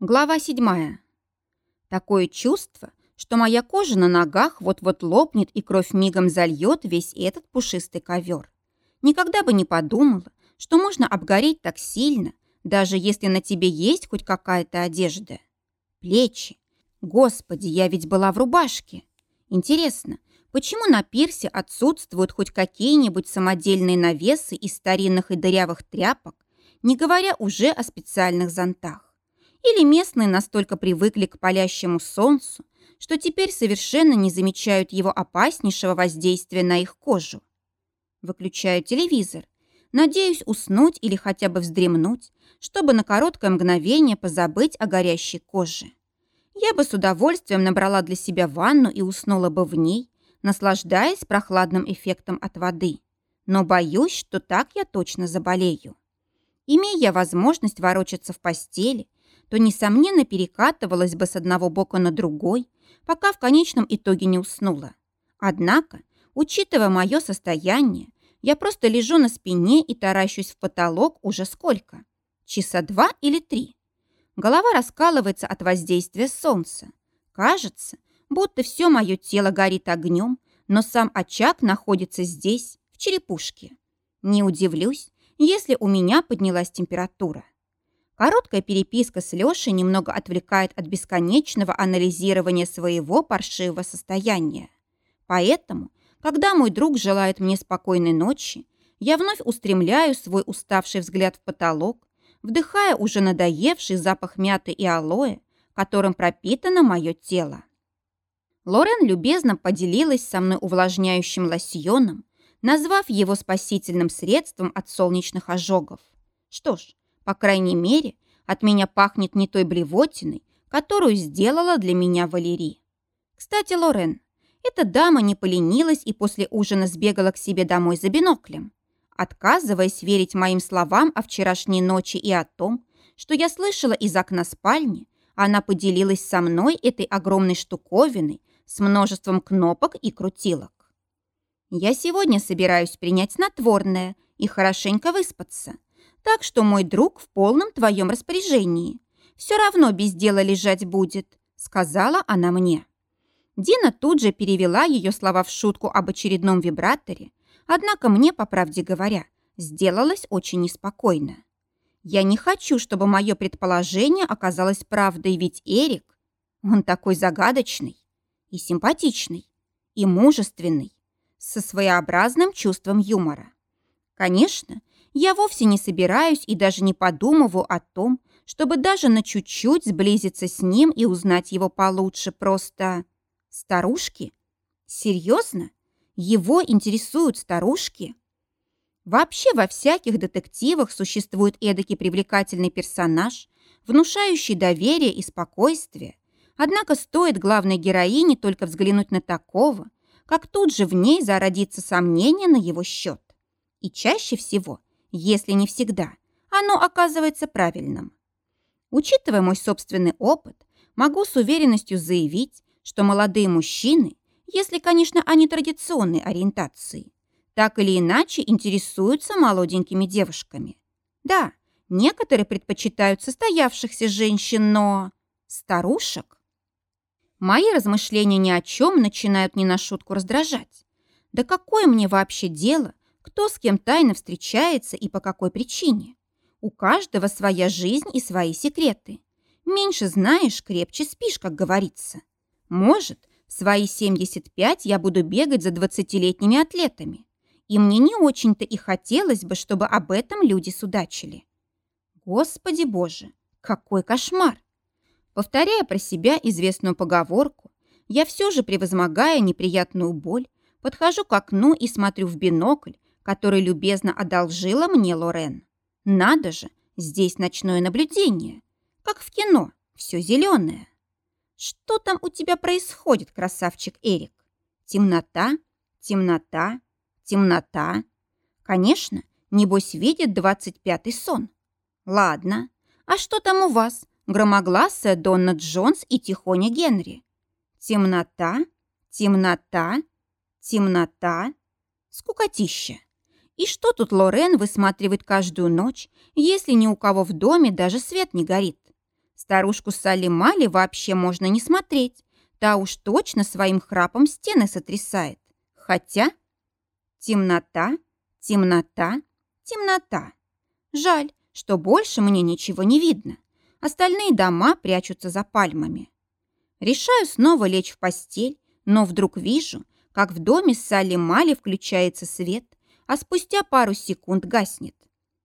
Глава седьмая. Такое чувство, что моя кожа на ногах вот-вот лопнет и кровь мигом зальет весь этот пушистый ковер. Никогда бы не подумала, что можно обгореть так сильно, даже если на тебе есть хоть какая-то одежда. Плечи. Господи, я ведь была в рубашке. Интересно, почему на пирсе отсутствуют хоть какие-нибудь самодельные навесы из старинных и дырявых тряпок, не говоря уже о специальных зонтах? Или местные настолько привыкли к палящему солнцу, что теперь совершенно не замечают его опаснейшего воздействия на их кожу. Выключаю телевизор. Надеюсь уснуть или хотя бы вздремнуть, чтобы на короткое мгновение позабыть о горящей коже. Я бы с удовольствием набрала для себя ванну и уснула бы в ней, наслаждаясь прохладным эффектом от воды. Но боюсь, что так я точно заболею. Имея возможность ворочаться в постели, то, несомненно, перекатывалась бы с одного бока на другой, пока в конечном итоге не уснула. Однако, учитывая мое состояние, я просто лежу на спине и таращусь в потолок уже сколько? Часа два или три? Голова раскалывается от воздействия солнца. Кажется, будто все мое тело горит огнем, но сам очаг находится здесь, в черепушке. Не удивлюсь, если у меня поднялась температура. Короткая переписка с Лешей немного отвлекает от бесконечного анализирования своего паршивого состояния. Поэтому, когда мой друг желает мне спокойной ночи, я вновь устремляю свой уставший взгляд в потолок, вдыхая уже надоевший запах мяты и алоэ, которым пропитано мое тело. Лорен любезно поделилась со мной увлажняющим лосьоном, назвав его спасительным средством от солнечных ожогов. Что ж, по крайней мере, от меня пахнет не той блевотиной, которую сделала для меня Валерий. Кстати, Лорен, эта дама не поленилась и после ужина сбегала к себе домой за биноклем. Отказываясь верить моим словам о вчерашней ночи и о том, что я слышала из окна спальни, она поделилась со мной этой огромной штуковиной с множеством кнопок и крутилок. Я сегодня собираюсь принять снотворное и хорошенько выспаться. Так что мой друг в полном твоем распоряжении. Все равно без дела лежать будет», — сказала она мне. Дина тут же перевела ее слова в шутку об очередном вибраторе, однако мне, по правде говоря, сделалось очень неспокойно. Я не хочу, чтобы мое предположение оказалось правдой, ведь Эрик, он такой загадочный и симпатичный, и мужественный, со своеобразным чувством юмора. Конечно, я вовсе не собираюсь и даже не подумываю о том, чтобы даже на чуть-чуть сблизиться с ним и узнать его получше. Просто старушки? Серьезно? Его интересуют старушки? Вообще во всяких детективах существует эдакий привлекательный персонаж, внушающий доверие и спокойствие. Однако стоит главной героине только взглянуть на такого, как тут же в ней зародится сомнение на его счет. И чаще всего если не всегда, оно оказывается правильным. Учитывая мой собственный опыт, могу с уверенностью заявить, что молодые мужчины, если, конечно, они традиционной ориентации, так или иначе интересуются молоденькими девушками. Да, некоторые предпочитают состоявшихся женщин, но... старушек? Мои размышления ни о чем начинают не на шутку раздражать. Да какое мне вообще дело, кто с кем тайно встречается и по какой причине. У каждого своя жизнь и свои секреты. Меньше знаешь, крепче спишь, как говорится. Может, в свои 75 я буду бегать за 20-летними атлетами. И мне не очень-то и хотелось бы, чтобы об этом люди судачили. Господи боже, какой кошмар! Повторяя про себя известную поговорку, я все же, превозмогая неприятную боль, подхожу к окну и смотрю в бинокль, который любезно одолжила мне Лорен. Надо же, здесь ночное наблюдение. Как в кино, все зеленое. Что там у тебя происходит, красавчик Эрик? Темнота, темнота, темнота. Конечно, небось видит двадцать пятый сон. Ладно, а что там у вас, громогласая Донна Джонс и Тихоня Генри? Темнота, темнота, темнота, скукотища. И что тут Лорен высматривает каждую ночь, если ни у кого в доме даже свет не горит? Старушку Салли Мали вообще можно не смотреть. Та уж точно своим храпом стены сотрясает. Хотя... Темнота, темнота, темнота. Жаль, что больше мне ничего не видно. Остальные дома прячутся за пальмами. Решаю снова лечь в постель, но вдруг вижу, как в доме Салли Мали включается свет, а спустя пару секунд гаснет.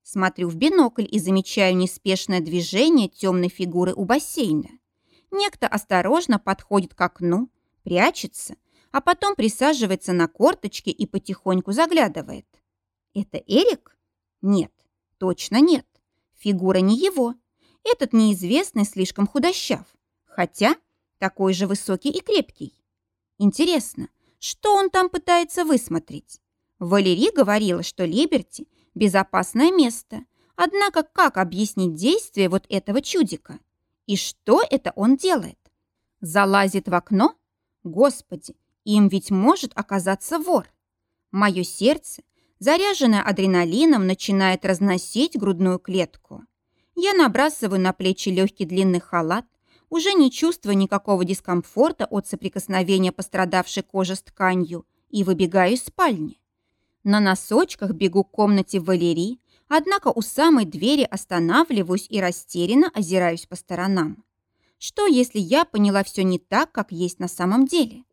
Смотрю в бинокль и замечаю неспешное движение темной фигуры у бассейна. Некто осторожно подходит к окну, прячется, а потом присаживается на корточки и потихоньку заглядывает. Это Эрик? Нет, точно нет. Фигура не его. Этот неизвестный слишком худощав, хотя такой же высокий и крепкий. Интересно, что он там пытается высмотреть? Валерий говорила, что Либерти – безопасное место. Однако как объяснить действие вот этого чудика? И что это он делает? Залазит в окно? Господи, им ведь может оказаться вор. Мое сердце, заряженное адреналином, начинает разносить грудную клетку. Я набрасываю на плечи легкий длинный халат, уже не чувствуя никакого дискомфорта от соприкосновения пострадавшей кожи с тканью, и выбегаю из спальни. На носочках бегу к комнате Валерии, однако у самой двери останавливаюсь и растерянно озираюсь по сторонам. Что, если я поняла все не так, как есть на самом деле?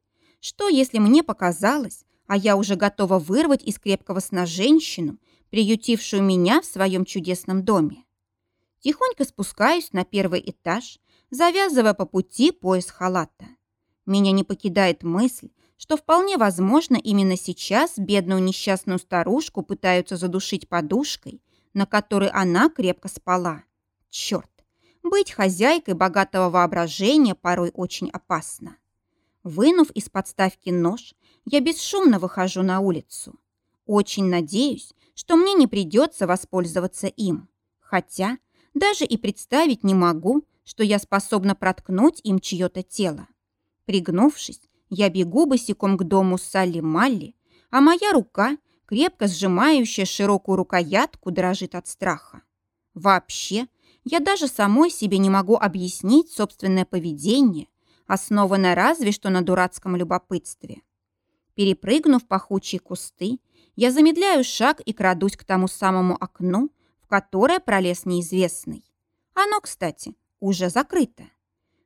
Что, если мне показалось, а я уже готова вырвать из крепкого сна женщину, приютившую меня в своем чудесном доме? Тихонько спускаюсь на первый этаж, завязывая по пути пояс халата. Меня не покидает мысль, что вполне возможно именно сейчас бедную несчастную старушку пытаются задушить подушкой, на которой она крепко спала. Черт, быть хозяйкой богатого воображения порой очень опасно. Вынув из подставки нож, я бесшумно выхожу на улицу. Очень надеюсь, что мне не придется воспользоваться им. Хотя даже и представить не могу, что я способна проткнуть им чье-то тело. Пригнувшись, я бегу босиком к дому Салли Малли, а моя рука, крепко сжимающая широкую рукоятку, дрожит от страха. Вообще, я даже самой себе не могу объяснить собственное поведение, основанное разве что на дурацком любопытстве. Перепрыгнув пахучие кусты, я замедляю шаг и крадусь к тому самому окну, в которое пролез неизвестный. Оно, кстати, уже закрыто.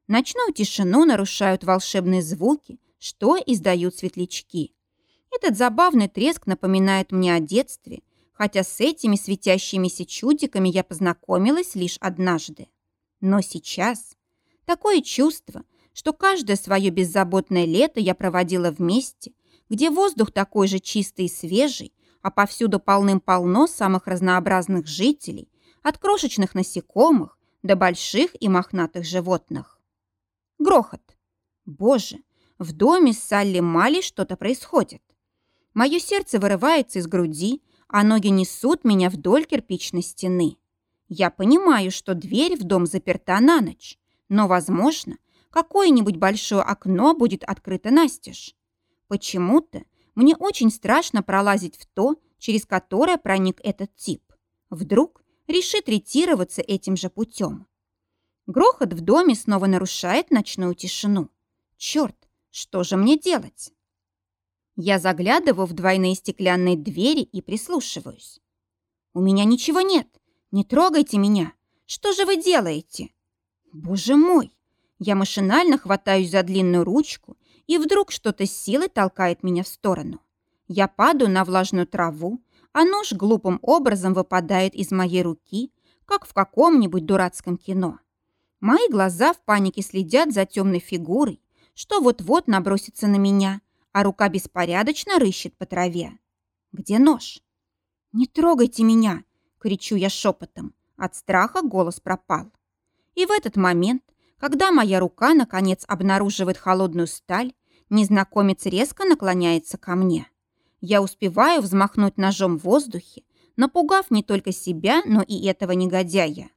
Ночную тишину нарушают волшебные звуки, что издают светлячки. Этот забавный треск напоминает мне о детстве, хотя с этими светящимися чудиками я познакомилась лишь однажды. Но сейчас такое чувство, что каждое свое беззаботное лето я проводила вместе, где воздух такой же чистый и свежий, а повсюду полным-полно самых разнообразных жителей, от крошечных насекомых до больших и мохнатых животных. Грохот. Боже, в доме с Салли Мали что-то происходит. Мое сердце вырывается из груди, а ноги несут меня вдоль кирпичной стены. Я понимаю, что дверь в дом заперта на ночь, но, возможно, какое-нибудь большое окно будет открыто настежь. Почему-то мне очень страшно пролазить в то, через которое проник этот тип. Вдруг решит ретироваться этим же путем. Грохот в доме снова нарушает ночную тишину. Черт, что же мне делать? Я заглядываю в двойные стеклянные двери и прислушиваюсь. У меня ничего нет. Не трогайте меня. Что же вы делаете? Боже мой! Я машинально хватаюсь за длинную ручку, и вдруг что-то с силой толкает меня в сторону. Я падаю на влажную траву, а нож глупым образом выпадает из моей руки, как в каком-нибудь дурацком кино. Мои глаза в панике следят за темной фигурой, что вот-вот набросится на меня, а рука беспорядочно рыщет по траве. Где нож? «Не трогайте меня!» — кричу я шепотом. От страха голос пропал. И в этот момент, когда моя рука наконец обнаруживает холодную сталь, незнакомец резко наклоняется ко мне. Я успеваю взмахнуть ножом в воздухе, напугав не только себя, но и этого негодяя.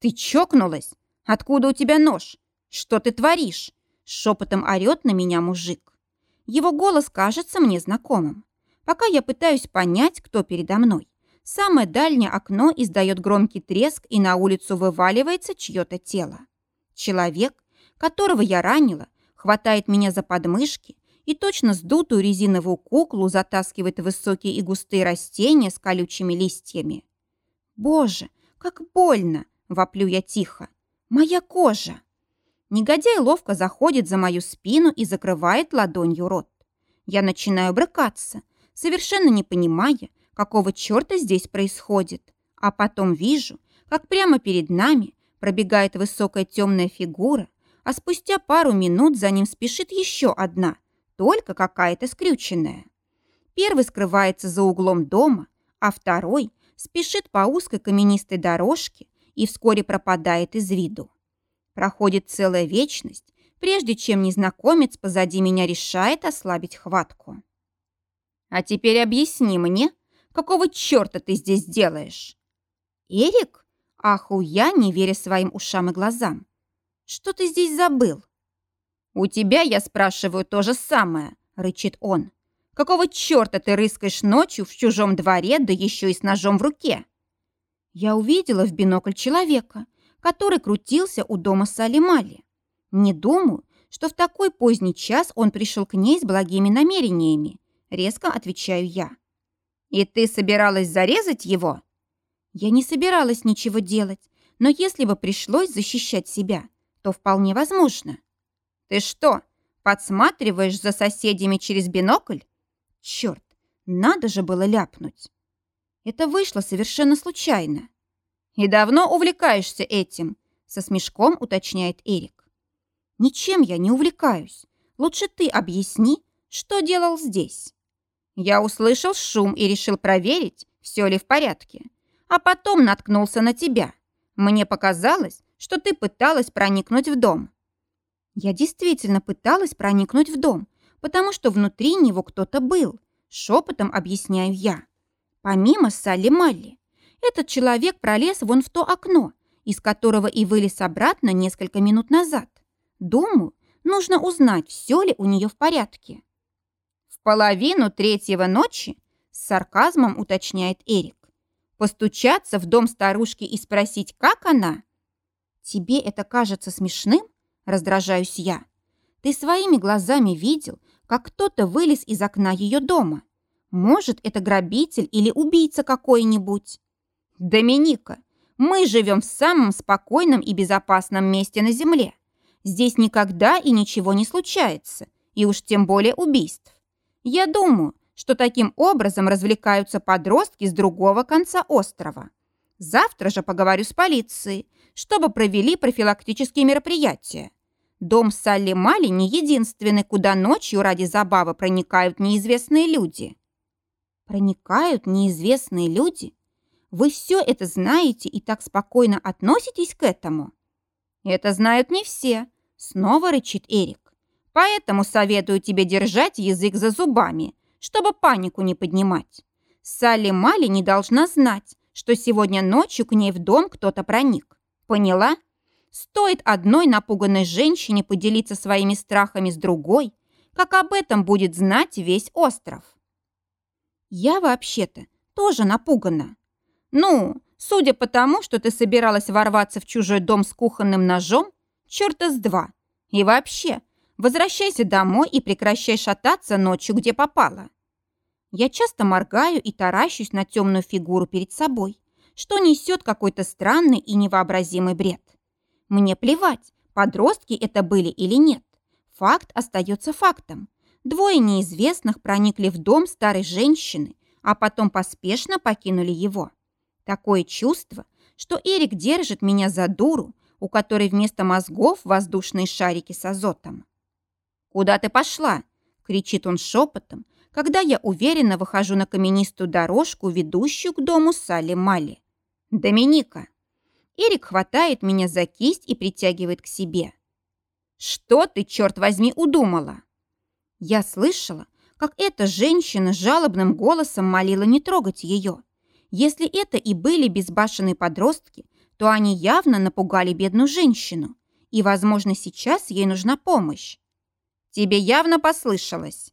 «Ты чокнулась? Откуда у тебя нож? Что ты творишь?» Шепотом орет на меня мужик. Его голос кажется мне знакомым. Пока я пытаюсь понять, кто передо мной, самое дальнее окно издает громкий треск, и на улицу вываливается чье-то тело. Человек, которого я ранила, хватает меня за подмышки и точно сдутую резиновую куклу затаскивает в высокие и густые растения с колючими листьями. «Боже, как больно!» — воплю я тихо. «Моя кожа!» Негодяй ловко заходит за мою спину и закрывает ладонью рот. Я начинаю брыкаться, совершенно не понимая, какого черта здесь происходит. А потом вижу, как прямо перед нами пробегает высокая темная фигура, а спустя пару минут за ним спешит еще одна, только какая-то скрюченная. Первый скрывается за углом дома, а второй спешит по узкой каменистой дорожке и вскоре пропадает из виду. Проходит целая вечность, прежде чем незнакомец позади меня решает ослабить хватку. «А теперь объясни мне, какого черта ты здесь делаешь?» «Эрик?» – аху я, не веря своим ушам и глазам. «Что ты здесь забыл?» «У тебя, я спрашиваю, то же самое», – рычит он. «Какого черта ты рыскаешь ночью в чужом дворе, да еще и с ножом в руке?» Я увидела в бинокль человека, который крутился у дома Салимали. Не думаю, что в такой поздний час он пришел к ней с благими намерениями, резко отвечаю я. «И ты собиралась зарезать его?» Я не собиралась ничего делать, но если бы пришлось защищать себя, то вполне возможно. Ты что, подсматриваешь за соседями через бинокль? Черт, надо же было ляпнуть. Это вышло совершенно случайно. И давно увлекаешься этим? Со смешком уточняет Эрик. Ничем я не увлекаюсь. Лучше ты объясни, что делал здесь. Я услышал шум и решил проверить, все ли в порядке. А потом наткнулся на тебя. Мне показалось, что ты пыталась проникнуть в дом. Я действительно пыталась проникнуть в дом, потому что внутри него кто-то был. Шепотом объясняю я. Помимо Салли Малли. Этот человек пролез вон в то окно, из которого и вылез обратно несколько минут назад. Думаю, нужно узнать, все ли у нее в порядке. В половину третьего ночи с сарказмом уточняет Эрик. Постучаться в дом старушки и спросить, как она? Тебе это кажется смешным? Раздражаюсь я. Ты своими глазами видел, как кто-то вылез из окна ее дома. Может, это грабитель или убийца какой-нибудь. Доминика, мы живем в самом спокойном и безопасном месте на Земле. Здесь никогда и ничего не случается, и уж тем более убийств. Я думаю, что таким образом развлекаются подростки с другого конца острова. Завтра же поговорю с полицией, чтобы провели профилактические мероприятия. Дом Салли Мали не единственный, куда ночью ради забавы проникают неизвестные люди. Проникают неизвестные люди? Вы все это знаете и так спокойно относитесь к этому? Это знают не все, снова рычит Эрик. Поэтому советую тебе держать язык за зубами, чтобы панику не поднимать. Салли Мали не должна знать, что сегодня ночью к ней в дом кто-то проник. Поняла? Стоит одной напуганной женщине поделиться своими страхами с другой, как об этом будет знать весь остров. Я вообще-то тоже напугана. Ну, судя по тому, что ты собиралась ворваться в чужой дом с кухонным ножом, черта с два. И вообще, возвращайся домой и прекращай шататься ночью, где попало. Я часто моргаю и таращусь на темную фигуру перед собой что несет какой-то странный и невообразимый бред. Мне плевать, подростки это были или нет. Факт остается фактом. Двое неизвестных проникли в дом старой женщины, а потом поспешно покинули его. Такое чувство, что Эрик держит меня за дуру, у которой вместо мозгов воздушные шарики с азотом. «Куда ты пошла?» – кричит он шепотом, когда я уверенно выхожу на каменистую дорожку, ведущую к дому Салли Мали. «Доминика!» Эрик хватает меня за кисть и притягивает к себе. «Что ты, черт возьми, удумала?» Я слышала, как эта женщина жалобным голосом молила не трогать ее. Если это и были безбашенные подростки, то они явно напугали бедную женщину, и, возможно, сейчас ей нужна помощь. Тебе явно послышалось.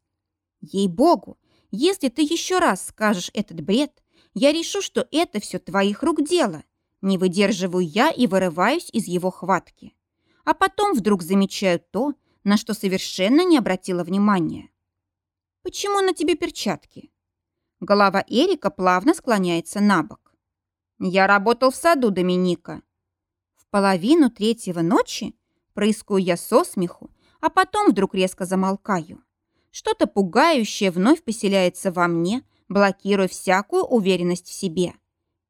Ей-богу, если ты еще раз скажешь этот бред, я решу, что это все твоих рук дело. Не выдерживаю я и вырываюсь из его хватки. а потом вдруг замечаю то, на что совершенно не обратила внимания. «Почему на тебе перчатки?» Голова Эрика плавно склоняется на бок. «Я работал в саду Доминика». В половину третьего ночи проискую я со смеху, а потом вдруг резко замолкаю. Что-то пугающее вновь поселяется во мне, блокируя всякую уверенность в себе.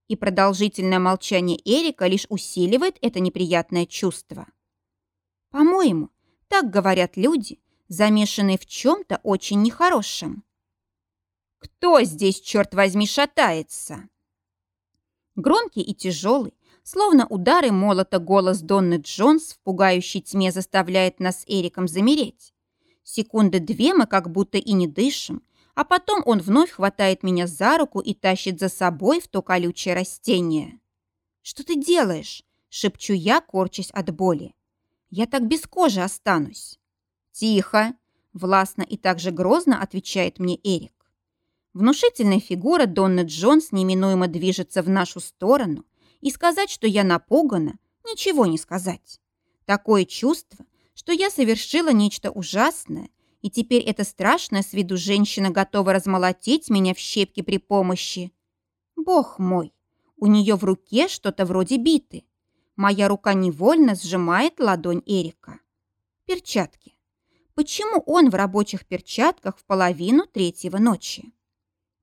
И продолжительное молчание Эрика лишь усиливает это неприятное чувство. По-моему, так говорят люди, замешанные в чем-то очень нехорошем. «Кто здесь, черт возьми, шатается?» Громкий и тяжелый, словно удары молота голос Донны Джонс в пугающей тьме заставляет нас Эриком замереть. Секунды две мы как будто и не дышим, а потом он вновь хватает меня за руку и тащит за собой в то колючее растение. «Что ты делаешь?» – шепчу я, корчась от боли. Я так без кожи останусь». «Тихо!» – властно и также грозно отвечает мне Эрик. Внушительная фигура Донны Джонс неминуемо движется в нашу сторону, и сказать, что я напугана, ничего не сказать. Такое чувство, что я совершила нечто ужасное, и теперь эта страшная с виду женщина готова размолотить меня в щепки при помощи. Бог мой, у нее в руке что-то вроде биты. Моя рука невольно сжимает ладонь Эрика. Перчатки. Почему он в рабочих перчатках в половину третьего ночи?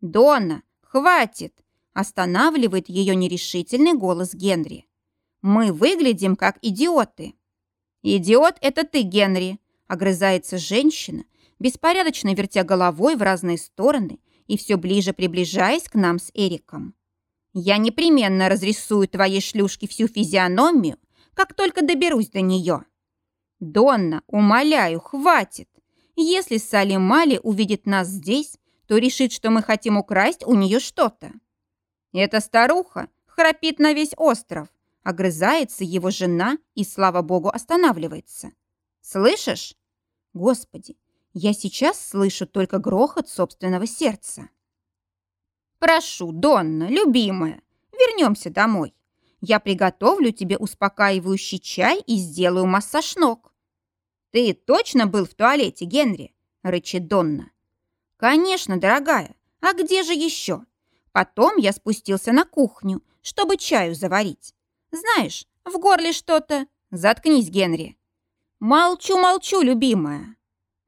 «Донна, хватит!» Останавливает ее нерешительный голос Генри. «Мы выглядим как идиоты». «Идиот – это ты, Генри!» Огрызается женщина, беспорядочно вертя головой в разные стороны и все ближе приближаясь к нам с Эриком. Я непременно разрисую твоей шлюшке всю физиономию, как только доберусь до нее. Донна, умоляю, хватит. Если Салли Мали увидит нас здесь, то решит, что мы хотим украсть у нее что-то. Эта старуха храпит на весь остров, огрызается его жена и, слава богу, останавливается. Слышишь? Господи, я сейчас слышу только грохот собственного сердца. «Прошу, Донна, любимая, вернемся домой. Я приготовлю тебе успокаивающий чай и сделаю массаж ног». «Ты точно был в туалете, Генри?» – рычит Донна. «Конечно, дорогая. А где же еще? Потом я спустился на кухню, чтобы чаю заварить. Знаешь, в горле что-то. Заткнись, Генри». «Молчу, молчу, любимая.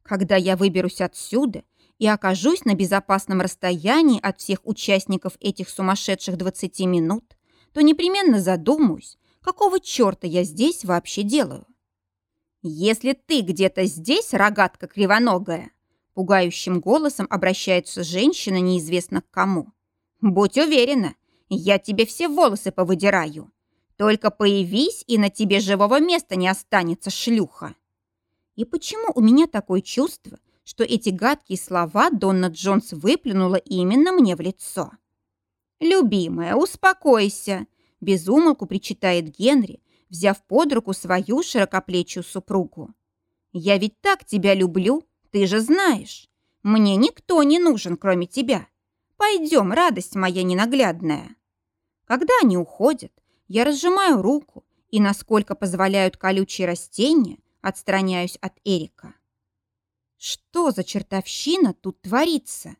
Когда я выберусь отсюда, и окажусь на безопасном расстоянии от всех участников этих сумасшедших 20 минут, то непременно задумаюсь, какого черта я здесь вообще делаю. «Если ты где-то здесь, рогатка кривоногая», пугающим голосом обращается женщина неизвестно к кому. «Будь уверена, я тебе все волосы повыдираю. Только появись, и на тебе живого места не останется, шлюха». И почему у меня такое чувство, что эти гадкие слова Донна Джонс выплюнула именно мне в лицо. «Любимая, успокойся!» – безумолку причитает Генри, взяв под руку свою широкоплечью супругу. «Я ведь так тебя люблю, ты же знаешь. Мне никто не нужен, кроме тебя. Пойдем, радость моя ненаглядная». Когда они уходят, я разжимаю руку и, насколько позволяют колючие растения, отстраняюсь от Эрика. Что за чертовщина тут творится?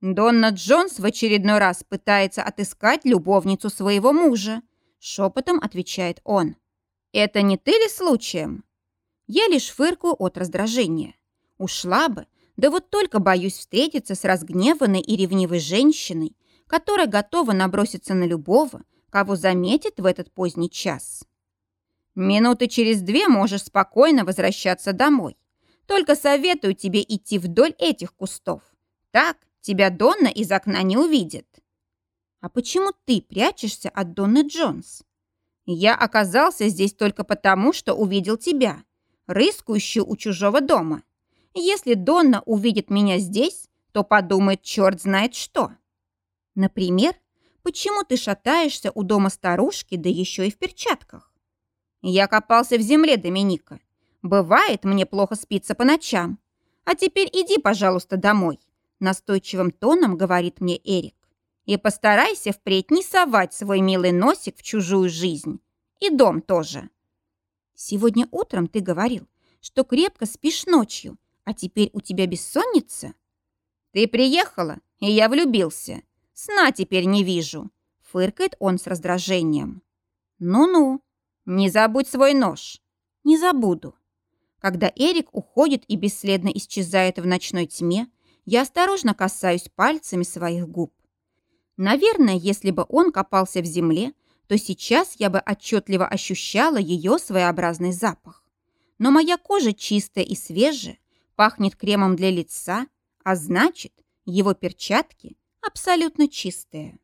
Донна Джонс в очередной раз пытается отыскать любовницу своего мужа. Шепотом отвечает он. Это не ты ли случаем? Я лишь фыркаю от раздражения. Ушла бы, да вот только боюсь встретиться с разгневанной и ревнивой женщиной, которая готова наброситься на любого, кого заметит в этот поздний час. Минуты через две можешь спокойно возвращаться домой. Только советую тебе идти вдоль этих кустов. Так тебя Донна из окна не увидит. А почему ты прячешься от Донны Джонс? Я оказался здесь только потому, что увидел тебя, рыскающую у чужого дома. Если Донна увидит меня здесь, то подумает черт знает что. Например, почему ты шатаешься у дома старушки, да еще и в перчатках? Я копался в земле, Доминика, Бывает, мне плохо спится по ночам. А теперь иди, пожалуйста, домой. Настойчивым тоном говорит мне Эрик. И постарайся впредь не совать свой милый носик в чужую жизнь. И дом тоже. Сегодня утром ты говорил, что крепко спишь ночью, а теперь у тебя бессонница? Ты приехала, и я влюбился. Сна теперь не вижу, фыркает он с раздражением. Ну-ну, не забудь свой нож. Не забуду. Когда Эрик уходит и бесследно исчезает в ночной тьме, я осторожно касаюсь пальцами своих губ. Наверное, если бы он копался в земле, то сейчас я бы отчетливо ощущала ее своеобразный запах. Но моя кожа чистая и свежая, пахнет кремом для лица, а значит, его перчатки абсолютно чистые.